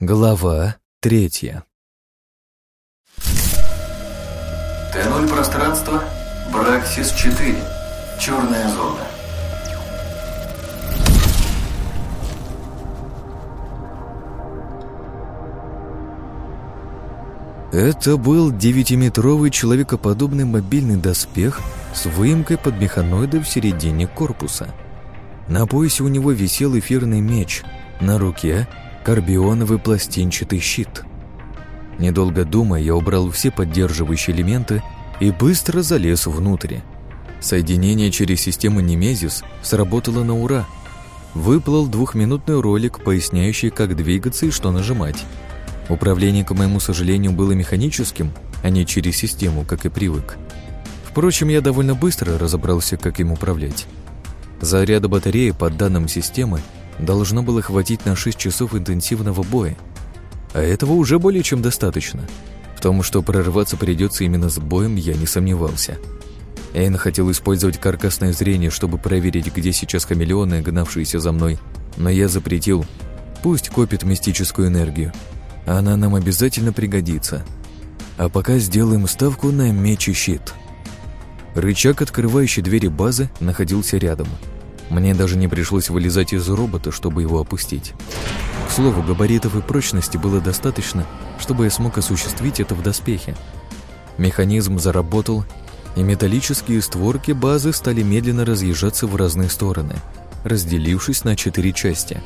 Глава третья Т0 пространство, Браксис-4, черная зона. Это был девятиметровый человекоподобный мобильный доспех с выемкой под механоида в середине корпуса. На поясе у него висел эфирный меч, на руке — карбионовый пластинчатый щит. Недолго думая, я убрал все поддерживающие элементы и быстро залез внутрь. Соединение через систему Немезис сработало на ура. Выплыл двухминутный ролик, поясняющий, как двигаться и что нажимать. Управление, к моему сожалению, было механическим, а не через систему, как и привык. Впрочем, я довольно быстро разобрался, как им управлять. Заряда батареи, по данным системы, должно было хватить на 6 часов интенсивного боя. А этого уже более чем достаточно. В том, что прорываться придется именно с боем, я не сомневался. Эйн хотел использовать каркасное зрение, чтобы проверить, где сейчас хамелеоны, гнавшиеся за мной, но я запретил. Пусть копит мистическую энергию. Она нам обязательно пригодится. А пока сделаем ставку на меч и щит. Рычаг, открывающий двери базы, находился рядом. Мне даже не пришлось вылезать из робота, чтобы его опустить. К слову, габаритов и прочности было достаточно, чтобы я смог осуществить это в доспехе. Механизм заработал, и металлические створки базы стали медленно разъезжаться в разные стороны, разделившись на четыре части.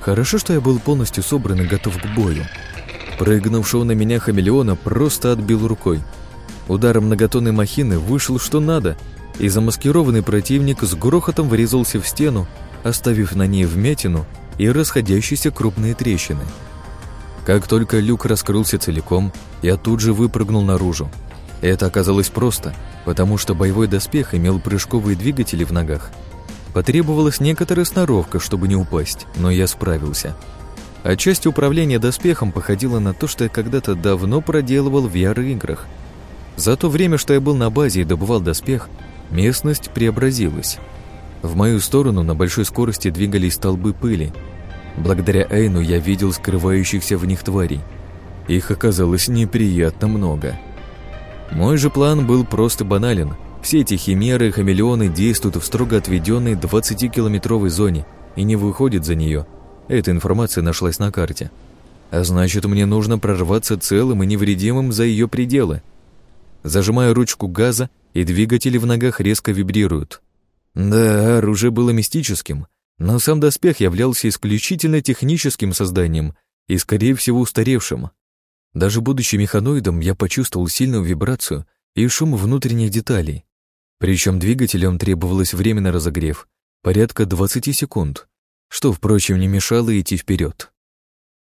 Хорошо, что я был полностью собран и готов к бою. Прыгнувшего на меня хамелеона просто отбил рукой. Ударом многотонной махины вышел что надо, и замаскированный противник с грохотом врезался в стену, оставив на ней вмятину и расходящиеся крупные трещины. Как только люк раскрылся целиком, я тут же выпрыгнул наружу. Это оказалось просто, потому что боевой доспех имел прыжковые двигатели в ногах. Потребовалась некоторая сноровка, чтобы не упасть, но я справился. Отчасти управления доспехом походило на то, что я когда-то давно проделывал в VR-играх. За то время, что я был на базе и добывал доспех, местность преобразилась. В мою сторону на большой скорости двигались столбы пыли. Благодаря Эйну я видел скрывающихся в них тварей. Их оказалось неприятно много. Мой же план был просто банален. Все эти химеры и хамелеоны действуют в строго отведенной 20-километровой зоне и не выходят за нее. Эта информация нашлась на карте. А значит, мне нужно прорваться целым и невредимым за ее пределы. Зажимаю ручку газа, и двигатели в ногах резко вибрируют. Да, оружие было мистическим, но сам доспех являлся исключительно техническим созданием и, скорее всего, устаревшим. Даже будучи механоидом, я почувствовал сильную вибрацию и шум внутренних деталей. Причем двигателям требовалось время на разогрев, порядка 20 секунд, что, впрочем, не мешало идти вперед.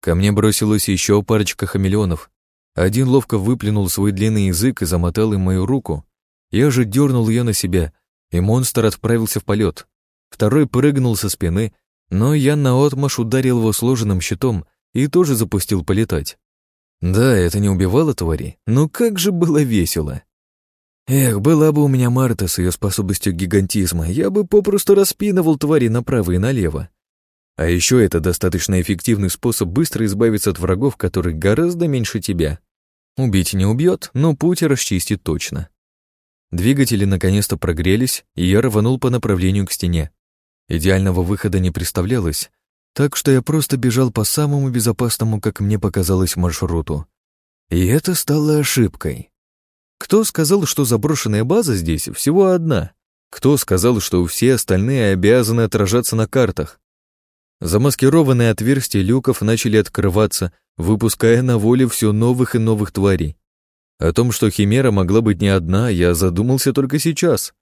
Ко мне бросилась еще парочка хамелеонов. Один ловко выплюнул свой длинный язык и замотал им мою руку. Я же дернул ее на себя, и монстр отправился в полет. Второй прыгнул со спины, но я наотмашь ударил его сложенным щитом и тоже запустил полетать. Да, это не убивало твари, но как же было весело. Эх, была бы у меня Марта с ее способностью гигантизма, я бы попросту распинывал твари направо и налево. А еще это достаточно эффективный способ быстро избавиться от врагов, которые гораздо меньше тебя. Убить не убьет, но путь расчистит точно. Двигатели наконец-то прогрелись, и я рванул по направлению к стене. Идеального выхода не представлялось, так что я просто бежал по самому безопасному, как мне показалось, маршруту. И это стало ошибкой. Кто сказал, что заброшенная база здесь всего одна? Кто сказал, что все остальные обязаны отражаться на картах? Замаскированные отверстия люков начали открываться, выпуская на воле все новых и новых тварей. О том, что Химера могла быть не одна, я задумался только сейчас.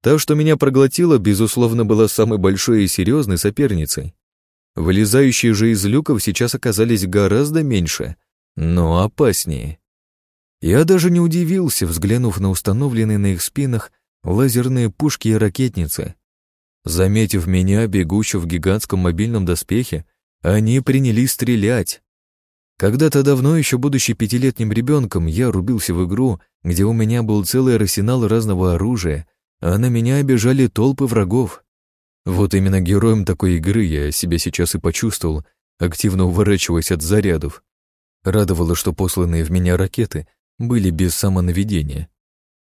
Та, что меня проглотила, безусловно, была самой большой и серьезной соперницей. Вылезающие же из люков сейчас оказались гораздо меньше, но опаснее. Я даже не удивился, взглянув на установленные на их спинах лазерные пушки и ракетницы. Заметив меня, бегущего в гигантском мобильном доспехе, они принялись стрелять. Когда-то давно, еще будучи пятилетним ребенком, я рубился в игру, где у меня был целый арсенал разного оружия, а на меня обижали толпы врагов. Вот именно героем такой игры я себя сейчас и почувствовал, активно уворачиваясь от зарядов. Радовало, что посланные в меня ракеты были без самонаведения.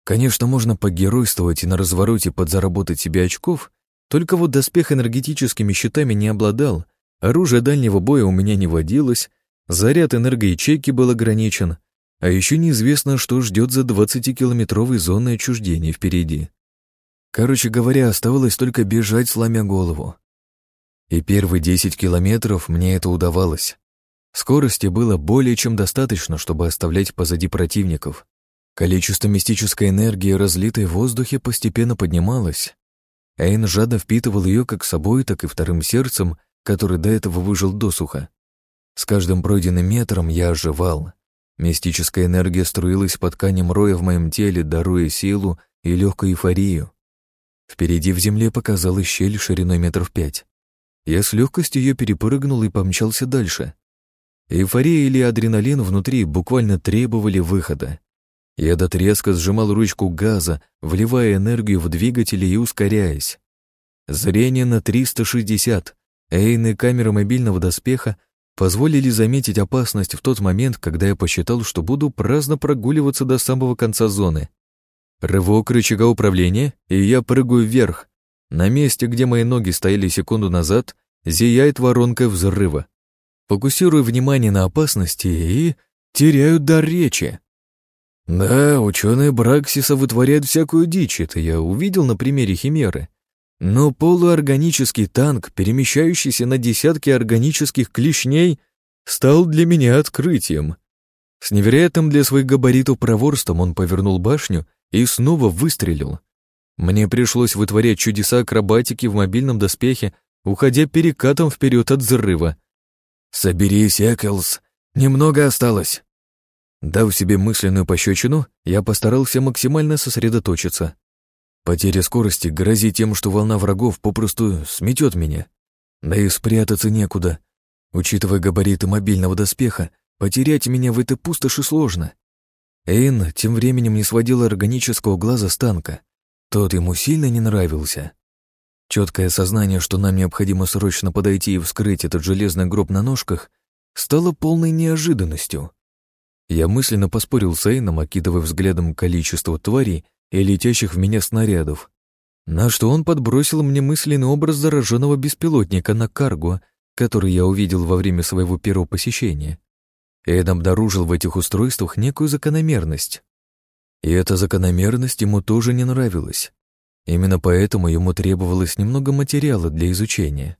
Конечно, можно погеройствовать и на развороте подзаработать себе очков, только вот доспех энергетическими щитами не обладал, оружие дальнего боя у меня не водилось, заряд энергоячейки был ограничен, а еще неизвестно, что ждет за 20-километровой зоной отчуждения впереди. Короче говоря, оставалось только бежать, сломя голову. И первые 10 километров мне это удавалось. Скорости было более чем достаточно, чтобы оставлять позади противников. Количество мистической энергии, разлитой в воздухе, постепенно поднималось, Эйн жадно впитывал ее как собой, так и вторым сердцем, который до этого выжил досуха. С каждым пройденным метром я оживал. Мистическая энергия струилась по тканям роя в моем теле, даруя силу и легкую эйфорию. Впереди в земле показалась щель шириной метров пять. Я с легкостью ее перепрыгнул и помчался дальше. Эйфория или адреналин внутри буквально требовали выхода. Я до треска сжимал ручку газа, вливая энергию в двигатели и ускоряясь. Зрение на 360, эйны камеры мобильного доспеха позволили заметить опасность в тот момент, когда я посчитал, что буду праздно прогуливаться до самого конца зоны. Рывок рычага управления, и я прыгаю вверх. На месте, где мои ноги стояли секунду назад, зияет воронка взрыва. Фокусирую внимание на опасности и теряю дар речи. Да, ученые Браксиса вытворяют всякую дичь, это я увидел на примере Химеры. Но полуорганический танк, перемещающийся на десятки органических клешней, стал для меня открытием. С невероятным для своих габаритов проворством он повернул башню и снова выстрелил. Мне пришлось вытворять чудеса акробатики в мобильном доспехе, уходя перекатом вперед от взрыва. «Соберись, Эклс, немного осталось». Дав себе мысленную пощечину, я постарался максимально сосредоточиться. Потеря скорости грозит тем, что волна врагов попросту сметет меня. Да и спрятаться некуда. Учитывая габариты мобильного доспеха, потерять меня в этой пустоши сложно. Эйн тем временем не сводил органического глаза с танка. Тот ему сильно не нравился. Четкое сознание, что нам необходимо срочно подойти и вскрыть этот железный гроб на ножках, стало полной неожиданностью. Я мысленно поспорил с Эйном, окидывая взглядом количество тварей и летящих в меня снарядов. На что он подбросил мне мысленный образ зараженного беспилотника на карго, который я увидел во время своего первого посещения. Эйн обнаружил в этих устройствах некую закономерность. И эта закономерность ему тоже не нравилась. Именно поэтому ему требовалось немного материала для изучения.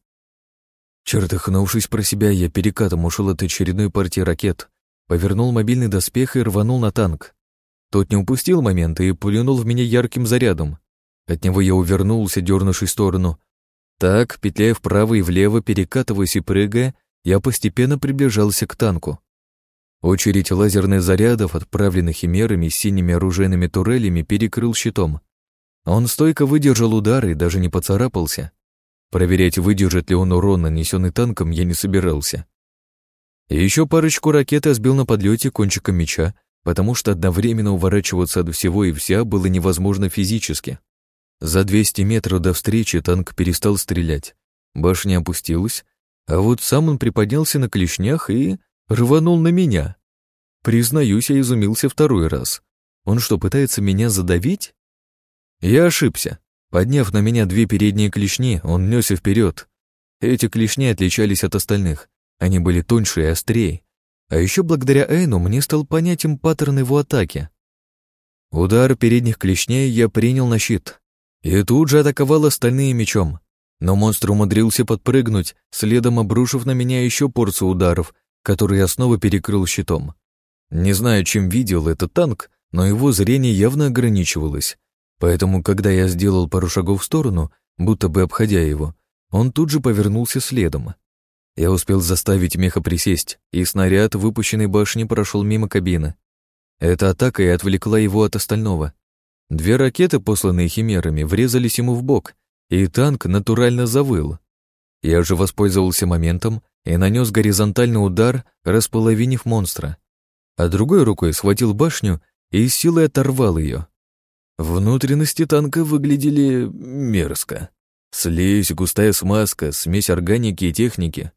Чертыхнувшись про себя, я перекатом ушел от очередной партии ракет, Повернул мобильный доспех и рванул на танк. Тот не упустил момента и пулянул в меня ярким зарядом. От него я увернулся, дернувшись в сторону. Так, петляя вправо и влево, перекатываясь и прыгая, я постепенно приближался к танку. Очередь лазерных зарядов, отправленных химерами с синими оружейными турелями, перекрыл щитом. Он стойко выдержал удар и даже не поцарапался. Проверять, выдержит ли он урон, нанесенный танком, я не собирался. И еще парочку ракет я сбил на подлете кончиком меча, потому что одновременно уворачиваться от всего и вся было невозможно физически. За 200 метров до встречи танк перестал стрелять. Башня опустилась, а вот сам он приподнялся на клешнях и рванул на меня. Признаюсь, я изумился второй раз. Он что, пытается меня задавить? Я ошибся. Подняв на меня две передние клешни, он несся вперед. Эти клешни отличались от остальных. Они были тоньше и острее. А еще благодаря Эйну мне стал понятен паттерн его атаки. Удар передних клешней я принял на щит. И тут же атаковал остальные мечом. Но монстр умудрился подпрыгнуть, следом обрушив на меня еще порцию ударов, которые я снова перекрыл щитом. Не знаю, чем видел этот танк, но его зрение явно ограничивалось. Поэтому, когда я сделал пару шагов в сторону, будто бы обходя его, он тут же повернулся следом. Я успел заставить меха присесть, и снаряд выпущенной башни прошел мимо кабины. Эта атака и отвлекла его от остального. Две ракеты, посланные химерами, врезались ему в бок, и танк натурально завыл. Я же воспользовался моментом и нанес горизонтальный удар, располовинив монстра. А другой рукой схватил башню и силой оторвал ее. Внутренности танка выглядели мерзко. Слизь, густая смазка, смесь органики и техники.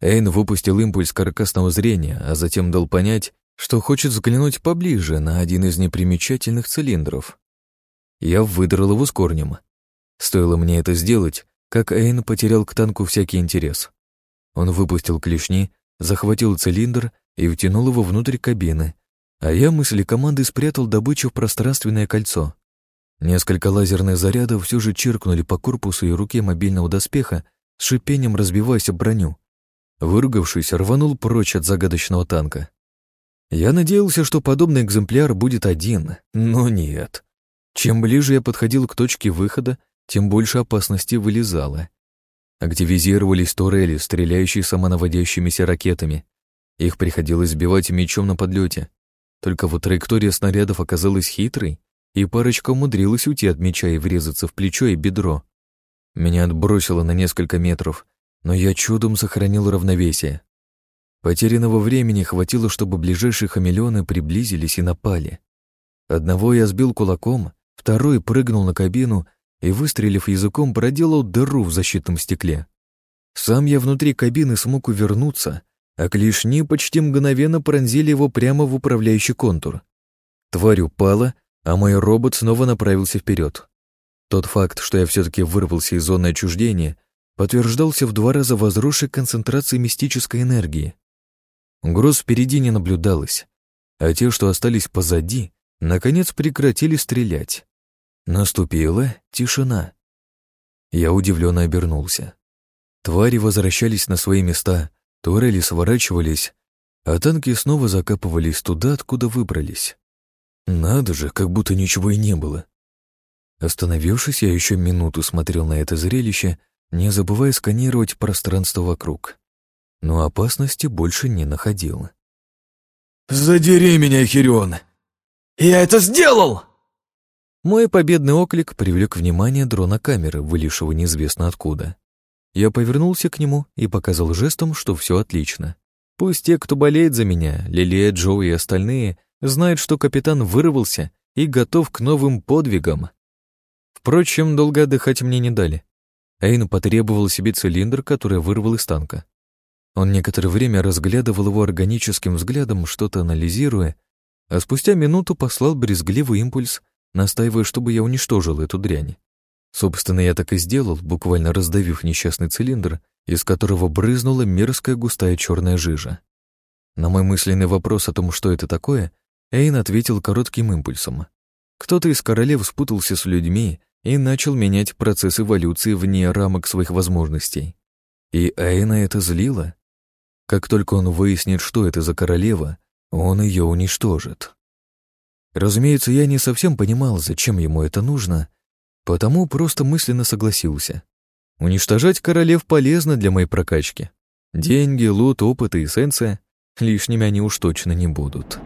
Эйн выпустил импульс каркасного зрения, а затем дал понять, что хочет взглянуть поближе на один из непримечательных цилиндров. Я выдрал его с корнем. Стоило мне это сделать, как Эйн потерял к танку всякий интерес. Он выпустил клешни, захватил цилиндр и втянул его внутрь кабины, а я мысли команды спрятал добычу в пространственное кольцо. Несколько лазерных зарядов все же чиркнули по корпусу и руке мобильного доспеха, с шипением разбиваясь об броню. Выругавшись, рванул прочь от загадочного танка. Я надеялся, что подобный экземпляр будет один, но нет. Чем ближе я подходил к точке выхода, тем больше опасности вылезало. Активизировались турели, стреляющие самонаводящимися ракетами. Их приходилось сбивать мечом на подлете. Только вот траектория снарядов оказалась хитрой, и парочка умудрилась уйти от меча и врезаться в плечо и бедро. Меня отбросило на несколько метров, но я чудом сохранил равновесие. Потерянного времени хватило, чтобы ближайшие хамелеоны приблизились и напали. Одного я сбил кулаком, второй прыгнул на кабину и, выстрелив языком, проделал дыру в защитном стекле. Сам я внутри кабины смог увернуться, а клешни почти мгновенно пронзили его прямо в управляющий контур. Тварь упала, а мой робот снова направился вперед. Тот факт, что я все-таки вырвался из зоны отчуждения, подтверждался в два раза возросшей концентрации мистической энергии. Угроз впереди не наблюдалось, а те, что остались позади, наконец прекратили стрелять. Наступила тишина. Я удивленно обернулся. Твари возвращались на свои места, турели сворачивались, а танки снова закапывались туда, откуда выбрались. Надо же, как будто ничего и не было. Остановившись, я еще минуту смотрел на это зрелище, не забывая сканировать пространство вокруг но опасности больше не находил. «Задери меня, Хирион! Я это сделал!» Мой победный оклик привлек внимание дрона камеры, вылившего неизвестно откуда. Я повернулся к нему и показал жестом, что все отлично. Пусть те, кто болеет за меня, Лилия, Джо и остальные, знают, что капитан вырвался и готов к новым подвигам. Впрочем, долго отдыхать мне не дали. Эйн потребовал себе цилиндр, который вырвал из танка. Он некоторое время разглядывал его органическим взглядом, что-то анализируя, а спустя минуту послал брезгливый импульс, настаивая, чтобы я уничтожил эту дрянь. Собственно, я так и сделал, буквально раздавив несчастный цилиндр, из которого брызнула мерзкая густая черная жижа. На мой мысленный вопрос о том, что это такое, Эйн ответил коротким импульсом. Кто-то из королев спутался с людьми и начал менять процесс эволюции вне рамок своих возможностей. И Эйна это злило. Как только он выяснит, что это за королева, он ее уничтожит. Разумеется, я не совсем понимал, зачем ему это нужно, потому просто мысленно согласился. Уничтожать королев полезно для моей прокачки. Деньги, лут, опыт и эссенция лишними они уж точно не будут.